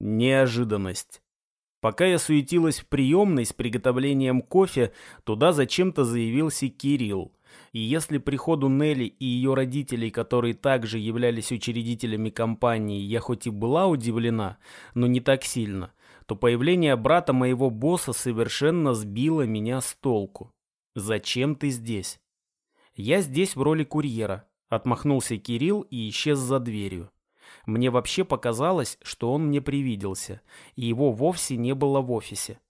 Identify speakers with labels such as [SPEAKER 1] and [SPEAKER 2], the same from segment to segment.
[SPEAKER 1] Неожиданность. Пока я суетилась в приемной с приготовлением кофе, туда зачем-то заявился Кирилл. И если приходу Нелли и ее родителей, которые также являлись учредителями компании, я хоть и была удивлена, но не так сильно, то появление брата моего босса совершенно сбило меня с толку. «Зачем ты здесь?» «Я здесь в роли курьера», — отмахнулся Кирилл и исчез за дверью. Мне вообще показалось, что он мне привиделся, и его вовсе не было в офисе.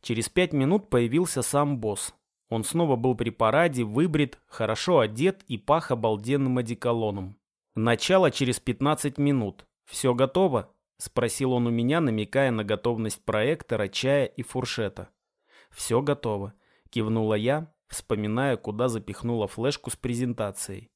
[SPEAKER 1] Через пять минут появился сам босс. Он снова был при параде, выбрит, хорошо одет и пах обалденным одеколоном. Начало через 15 минут. Все готово? Спросил он у меня, намекая на готовность проектора, чая и фуршета. Все готово. Кивнула я, вспоминая, куда запихнула флешку с презентацией.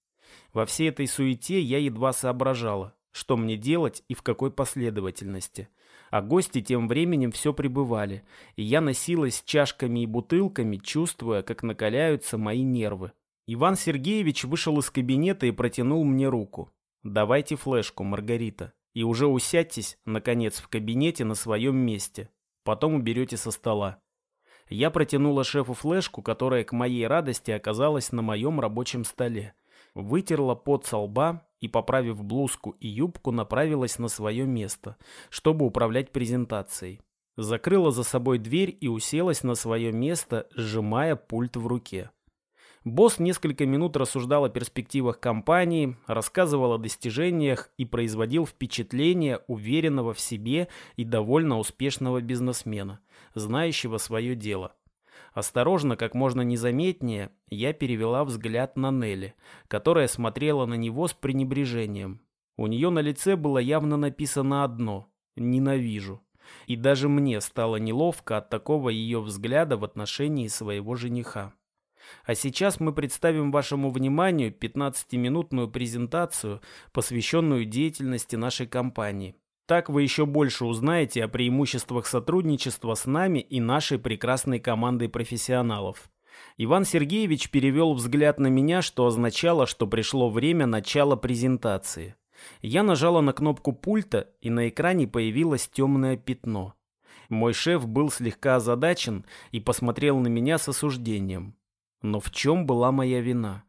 [SPEAKER 1] Во всей этой суете я едва соображала, что мне делать и в какой последовательности. А гости тем временем все прибывали, и я носилась с чашками и бутылками, чувствуя, как накаляются мои нервы. Иван Сергеевич вышел из кабинета и протянул мне руку. «Давайте флешку, Маргарита, и уже усядьтесь, наконец, в кабинете на своем месте. Потом уберете со стола». Я протянула шефу флешку, которая к моей радости оказалась на моем рабочем столе. Вытерла пот со лба и, поправив блузку и юбку, направилась на свое место, чтобы управлять презентацией. Закрыла за собой дверь и уселась на свое место, сжимая пульт в руке. Босс несколько минут рассуждал о перспективах компании, рассказывал о достижениях и производил впечатление уверенного в себе и довольно успешного бизнесмена, знающего свое дело. Осторожно, как можно незаметнее, я перевела взгляд на Нелли, которая смотрела на него с пренебрежением. У нее на лице было явно написано одно «Ненавижу». И даже мне стало неловко от такого ее взгляда в отношении своего жениха. А сейчас мы представим вашему вниманию 15-минутную презентацию, посвященную деятельности нашей компании. Так вы еще больше узнаете о преимуществах сотрудничества с нами и нашей прекрасной командой профессионалов. Иван Сергеевич перевел взгляд на меня, что означало, что пришло время начала презентации. Я нажала на кнопку пульта, и на экране появилось темное пятно. Мой шеф был слегка озадачен и посмотрел на меня с осуждением. Но в чем была моя вина?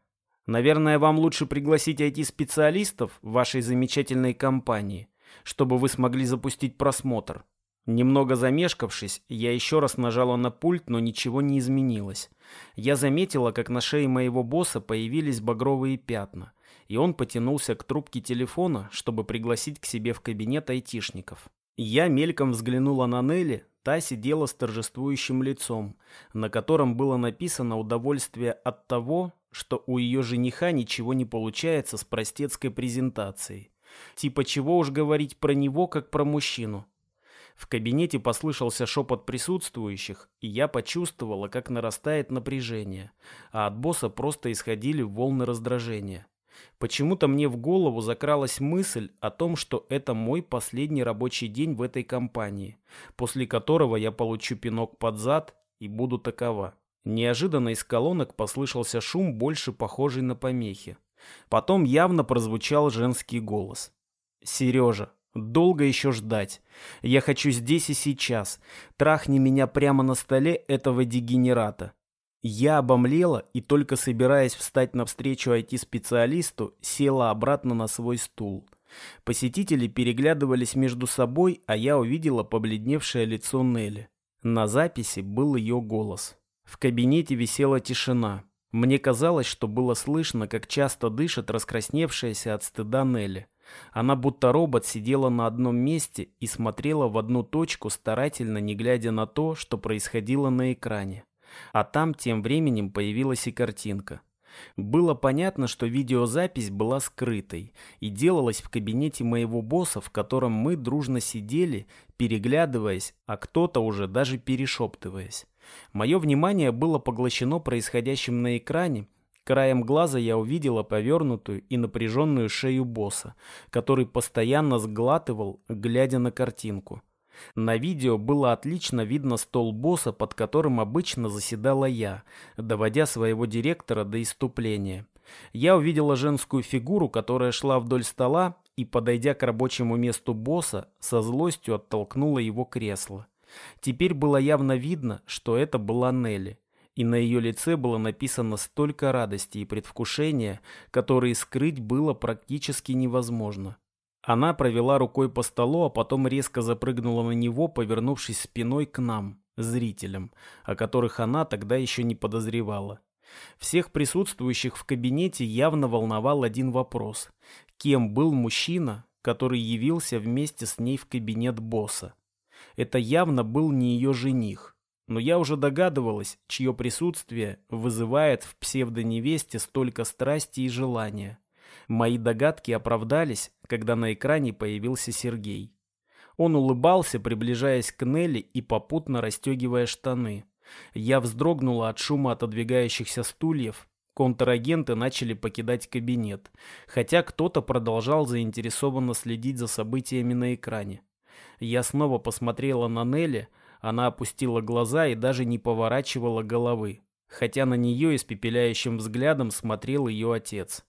[SPEAKER 1] Наверное, вам лучше пригласить IT-специалистов вашей замечательной компании чтобы вы смогли запустить просмотр. Немного замешкавшись, я еще раз нажала на пульт, но ничего не изменилось. Я заметила, как на шее моего босса появились багровые пятна, и он потянулся к трубке телефона, чтобы пригласить к себе в кабинет айтишников. Я мельком взглянула на Нелли, та сидела с торжествующим лицом, на котором было написано удовольствие от того, что у ее жениха ничего не получается с простецкой презентацией. Типа чего уж говорить про него, как про мужчину. В кабинете послышался шепот присутствующих, и я почувствовала, как нарастает напряжение, а от босса просто исходили волны раздражения. Почему-то мне в голову закралась мысль о том, что это мой последний рабочий день в этой компании, после которого я получу пинок под зад и буду такова. Неожиданно из колонок послышался шум, больше похожий на помехи. Потом явно прозвучал женский голос. «Сережа, долго еще ждать. Я хочу здесь и сейчас. Трахни меня прямо на столе этого дегенерата». Я обомлела и, только собираясь встать навстречу IT-специалисту, села обратно на свой стул. Посетители переглядывались между собой, а я увидела побледневшее лицо Нелли. На записи был ее голос. В кабинете висела тишина. Мне казалось, что было слышно, как часто дышит раскрасневшаяся от стыда Нелли. Она будто робот сидела на одном месте и смотрела в одну точку, старательно не глядя на то, что происходило на экране. А там тем временем появилась и картинка. Было понятно, что видеозапись была скрытой и делалась в кабинете моего босса, в котором мы дружно сидели, переглядываясь, а кто-то уже даже перешептываясь. Мое внимание было поглощено происходящим на экране. Краем глаза я увидела повернутую и напряженную шею босса, который постоянно сглатывал, глядя на картинку. На видео было отлично видно стол босса, под которым обычно заседала я, доводя своего директора до иступления. Я увидела женскую фигуру, которая шла вдоль стола, и, подойдя к рабочему месту босса, со злостью оттолкнула его кресло. Теперь было явно видно, что это была Нелли, и на ее лице было написано столько радости и предвкушения, которые скрыть было практически невозможно. Она провела рукой по столу, а потом резко запрыгнула на него, повернувшись спиной к нам, зрителям, о которых она тогда еще не подозревала. Всех присутствующих в кабинете явно волновал один вопрос. Кем был мужчина, который явился вместе с ней в кабинет босса? Это явно был не ее жених. Но я уже догадывалась, чье присутствие вызывает в псевдоневесте столько страсти и желания. Мои догадки оправдались, когда на экране появился Сергей. Он улыбался, приближаясь к Нелли и попутно расстегивая штаны. Я вздрогнула от шума отодвигающихся стульев. Контрагенты начали покидать кабинет, хотя кто-то продолжал заинтересованно следить за событиями на экране. Я снова посмотрела на Нелли, она опустила глаза и даже не поворачивала головы, хотя на нее испепеляющим взглядом смотрел ее отец.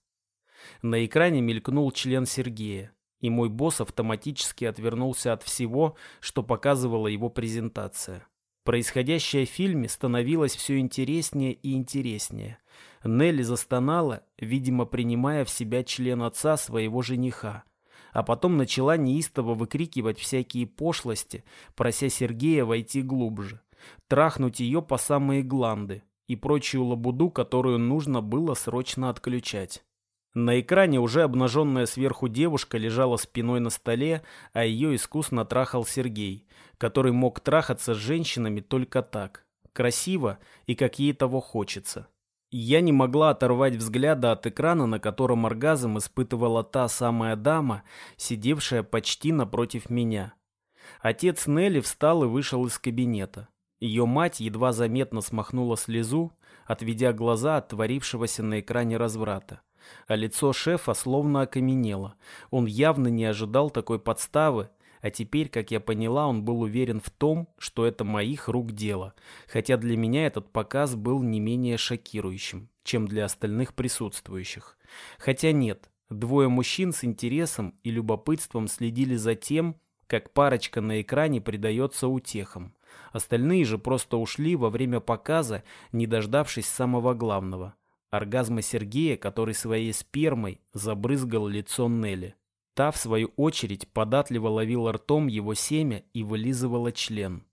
[SPEAKER 1] На экране мелькнул член Сергея, и мой босс автоматически отвернулся от всего, что показывала его презентация. Происходящее в фильме становилось все интереснее и интереснее. Нелли застонала, видимо, принимая в себя член отца своего жениха. А потом начала неистово выкрикивать всякие пошлости, прося Сергея войти глубже, трахнуть ее по самые гланды и прочую лабуду, которую нужно было срочно отключать. На экране уже обнаженная сверху девушка лежала спиной на столе, а ее искусно трахал Сергей, который мог трахаться с женщинами только так, красиво и как ей того хочется. Я не могла оторвать взгляда от экрана, на котором оргазм испытывала та самая дама, сидевшая почти напротив меня. Отец Нелли встал и вышел из кабинета. Ее мать едва заметно смахнула слезу, отведя глаза от творившегося на экране разврата а лицо шефа словно окаменело. Он явно не ожидал такой подставы, а теперь, как я поняла, он был уверен в том, что это моих рук дело, хотя для меня этот показ был не менее шокирующим, чем для остальных присутствующих. Хотя нет, двое мужчин с интересом и любопытством следили за тем, как парочка на экране предается утехам. Остальные же просто ушли во время показа, не дождавшись самого главного – оргазма Сергея, который своей спермой забрызгал лицо Нелли. Та, в свою очередь, податливо ловила ртом его семя и вылизывала член.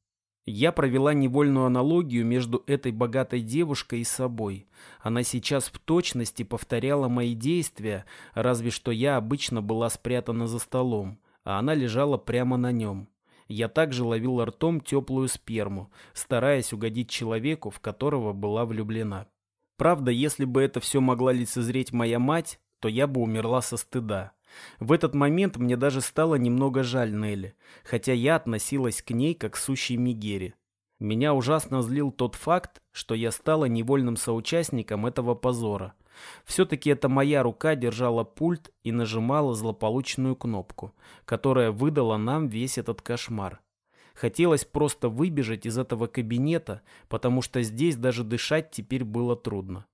[SPEAKER 1] Я провела невольную аналогию между этой богатой девушкой и собой. Она сейчас в точности повторяла мои действия, разве что я обычно была спрятана за столом, а она лежала прямо на нем. Я также ловил ртом теплую сперму, стараясь угодить человеку, в которого была влюблена. Правда, если бы это все могла лицезреть моя мать, то я бы умерла со стыда. В этот момент мне даже стало немного жаль Нелли, хотя я относилась к ней как к сущей Мигере. Меня ужасно злил тот факт, что я стала невольным соучастником этого позора. Все-таки это моя рука держала пульт и нажимала злополучную кнопку, которая выдала нам весь этот кошмар. Хотелось просто выбежать из этого кабинета, потому что здесь даже дышать теперь было трудно.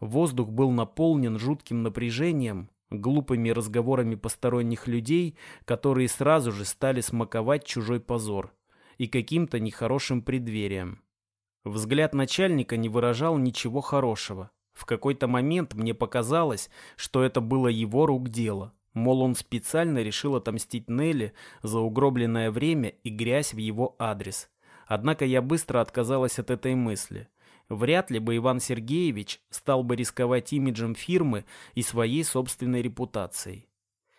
[SPEAKER 1] Воздух был наполнен жутким напряжением, глупыми разговорами посторонних людей, которые сразу же стали смаковать чужой позор, и каким-то нехорошим преддверием. Взгляд начальника не выражал ничего хорошего. В какой-то момент мне показалось, что это было его рук дело. Мол, он специально решил отомстить Нелли за угробленное время и грязь в его адрес. Однако я быстро отказалась от этой мысли. Вряд ли бы Иван Сергеевич стал бы рисковать имиджем фирмы и своей собственной репутацией.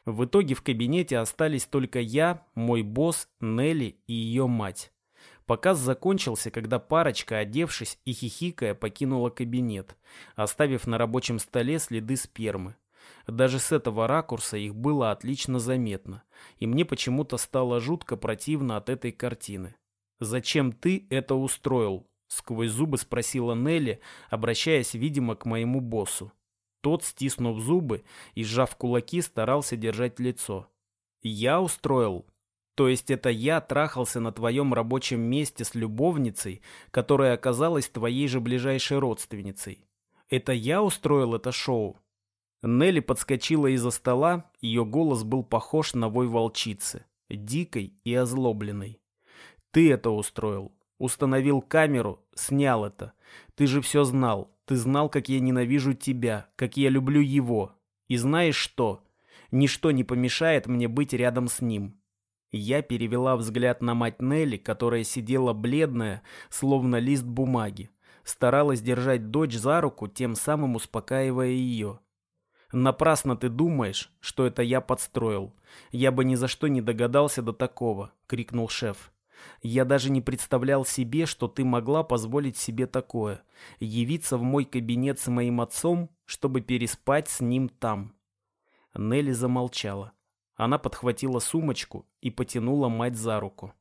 [SPEAKER 1] В итоге в кабинете остались только я, мой босс, Нелли и ее мать. Показ закончился, когда парочка, одевшись и хихикая, покинула кабинет, оставив на рабочем столе следы спермы. Даже с этого ракурса их было отлично заметно, и мне почему-то стало жутко противно от этой картины. «Зачем ты это устроил?» — сквозь зубы спросила Нелли, обращаясь, видимо, к моему боссу. Тот, стиснув зубы и сжав кулаки, старался держать лицо. «Я устроил?» То есть это я трахался на твоем рабочем месте с любовницей, которая оказалась твоей же ближайшей родственницей. Это я устроил это шоу? Нелли подскочила из-за стола, ее голос был похож на вой волчицы, дикой и озлобленной. «Ты это устроил. Установил камеру, снял это. Ты же все знал. Ты знал, как я ненавижу тебя, как я люблю его. И знаешь что? Ничто не помешает мне быть рядом с ним». Я перевела взгляд на мать Нелли, которая сидела бледная, словно лист бумаги. Старалась держать дочь за руку, тем самым успокаивая ее. «Напрасно ты думаешь, что это я подстроил. Я бы ни за что не догадался до такого», — крикнул шеф. «Я даже не представлял себе, что ты могла позволить себе такое. Явиться в мой кабинет с моим отцом, чтобы переспать с ним там». Нелли замолчала. Она подхватила сумочку и потянула мать за руку.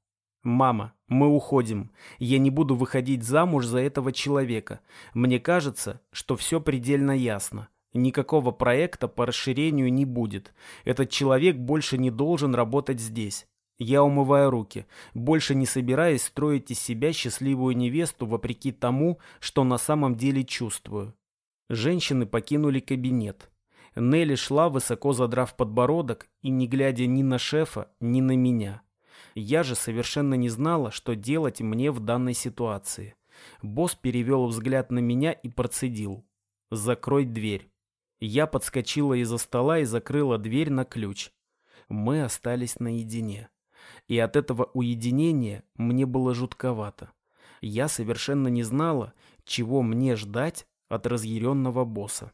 [SPEAKER 1] «Мама, мы уходим. Я не буду выходить замуж за этого человека. Мне кажется, что все предельно ясно. Никакого проекта по расширению не будет. Этот человек больше не должен работать здесь. Я умываю руки, больше не собираюсь строить из себя счастливую невесту вопреки тому, что на самом деле чувствую. Женщины покинули кабинет. Нелли шла, высоко задрав подбородок и не глядя ни на шефа, ни на меня. Я же совершенно не знала, что делать мне в данной ситуации. Босс перевел взгляд на меня и процедил. «Закрой дверь». Я подскочила из-за стола и закрыла дверь на ключ. Мы остались наедине. И от этого уединения мне было жутковато. Я совершенно не знала, чего мне ждать от разъяренного босса.